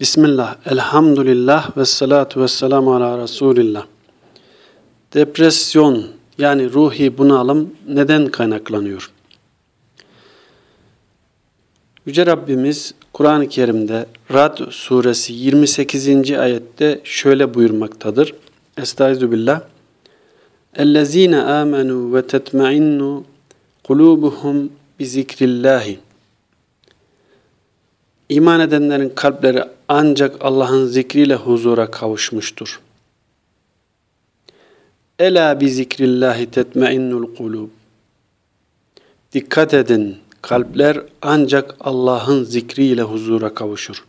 Bismillah, elhamdülillah ve salatu ve selamu ala Resulillah. Depresyon yani ruhi bunalım neden kaynaklanıyor? Yüce Rabbimiz Kur'an-ı Kerim'de Rad suresi 28. ayette şöyle buyurmaktadır. Estaizu billah. اَلَّذ۪ينَ آمَنُوا وَتَتْمَعِنُّ قُلُوبُهُمْ بِذِكْرِ اللّٰهِ İman edenlerin kalpleri ancak Allah'ın zikriyle huzura kavuşmuştur. Ela bi zikrillahi tetmainnul kulub. Dikkat edin, kalpler ancak Allah'ın zikriyle huzura kavuşur.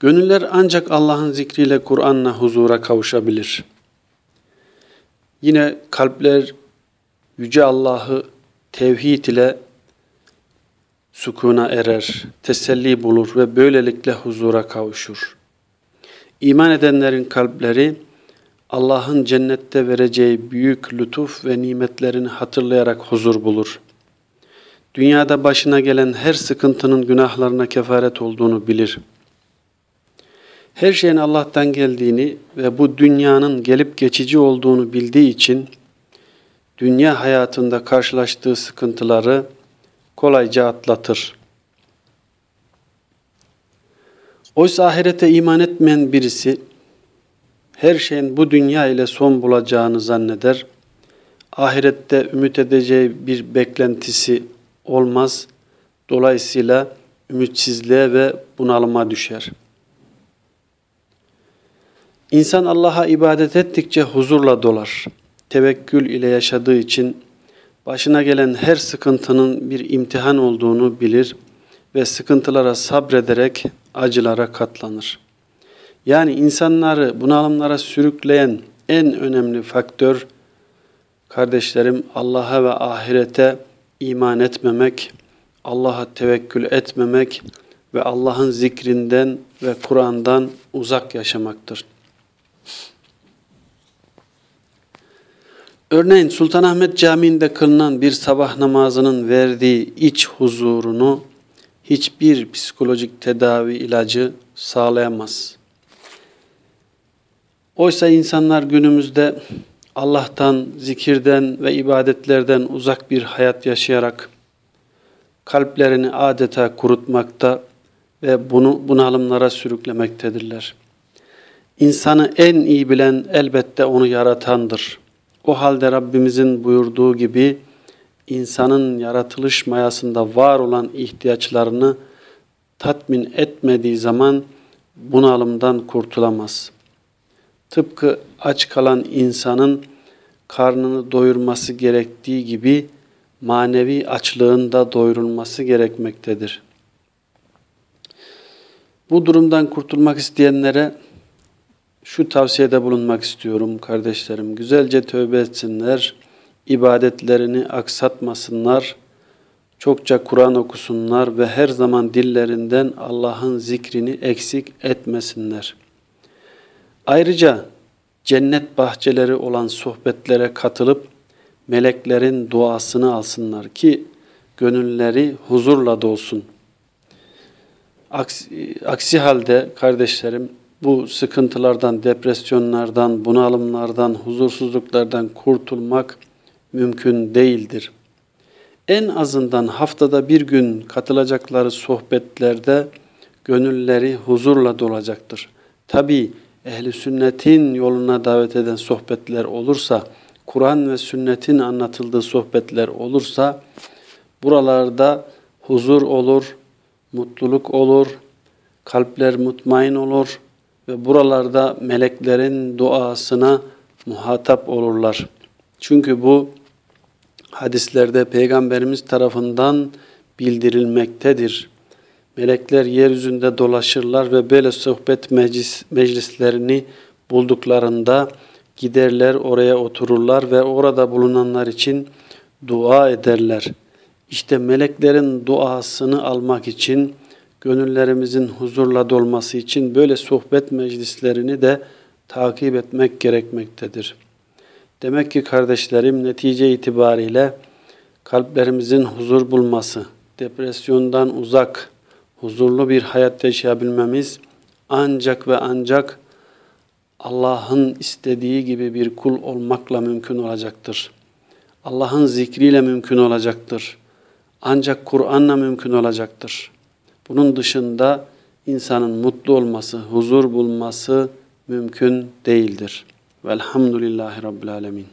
Gönüller ancak Allah'ın zikriyle Kur'an'la huzura kavuşabilir. Yine kalpler Yüce Allah'ı tevhid ile sukuna erer, teselli bulur ve böylelikle huzura kavuşur. İman edenlerin kalpleri Allah'ın cennette vereceği büyük lütuf ve nimetlerini hatırlayarak huzur bulur. Dünyada başına gelen her sıkıntının günahlarına kefaret olduğunu bilir. Her şeyin Allah'tan geldiğini ve bu dünyanın gelip geçici olduğunu bildiği için dünya hayatında karşılaştığı sıkıntıları kolayca atlatır. Oysa ahirete iman etmeyen birisi her şeyin bu dünya ile son bulacağını zanneder. Ahirette ümit edeceği bir beklentisi olmaz. Dolayısıyla ümitsizliğe ve bunalıma düşer. İnsan Allah'a ibadet ettikçe huzurla dolar. Tevekkül ile yaşadığı için başına gelen her sıkıntının bir imtihan olduğunu bilir ve sıkıntılara sabrederek acılara katlanır. Yani insanları bunalımlara sürükleyen en önemli faktör kardeşlerim Allah'a ve ahirete iman etmemek, Allah'a tevekkül etmemek ve Allah'ın zikrinden ve Kur'an'dan uzak yaşamaktır. Örneğin Sultanahmet Camii'nde kılınan bir sabah namazının verdiği iç huzurunu hiçbir psikolojik tedavi ilacı sağlayamaz. Oysa insanlar günümüzde Allah'tan, zikirden ve ibadetlerden uzak bir hayat yaşayarak kalplerini adeta kurutmakta ve bunu bunalımlara sürüklemektedirler. İnsanı en iyi bilen elbette onu yaratandır. O halde Rabbimizin buyurduğu gibi insanın yaratılış mayasında var olan ihtiyaçlarını tatmin etmediği zaman bunalımdan kurtulamaz. Tıpkı aç kalan insanın karnını doyurması gerektiği gibi manevi açlığın da doyurulması gerekmektedir. Bu durumdan kurtulmak isteyenlere şu tavsiyede bulunmak istiyorum kardeşlerim. Güzelce tövbe etsinler, ibadetlerini aksatmasınlar, çokça Kur'an okusunlar ve her zaman dillerinden Allah'ın zikrini eksik etmesinler. Ayrıca cennet bahçeleri olan sohbetlere katılıp meleklerin duasını alsınlar ki gönülleri huzurla dolsun. Aksi, aksi halde kardeşlerim bu sıkıntılardan, depresyonlardan, bunalımlardan, huzursuzluklardan kurtulmak mümkün değildir. En azından haftada bir gün katılacakları sohbetlerde gönülleri huzurla dolacaktır. Tabi ehli sünnetin yoluna davet eden sohbetler olursa, Kur'an ve sünnetin anlatıldığı sohbetler olursa buralarda huzur olur, mutluluk olur, kalpler mutmain olur, ve buralarda meleklerin duasına muhatap olurlar. Çünkü bu hadislerde Peygamberimiz tarafından bildirilmektedir. Melekler yeryüzünde dolaşırlar ve böyle sohbet meclis, meclislerini bulduklarında giderler oraya otururlar ve orada bulunanlar için dua ederler. İşte meleklerin duasını almak için gönüllerimizin huzurla dolması için böyle sohbet meclislerini de takip etmek gerekmektedir. Demek ki kardeşlerim netice itibariyle kalplerimizin huzur bulması, depresyondan uzak, huzurlu bir hayat yaşayabilmemiz ancak ve ancak Allah'ın istediği gibi bir kul olmakla mümkün olacaktır. Allah'ın zikriyle mümkün olacaktır. Ancak Kur'an'la mümkün olacaktır. Bunun dışında insanın mutlu olması, huzur bulması mümkün değildir. Velhamdülillahi Rabbil Alemin.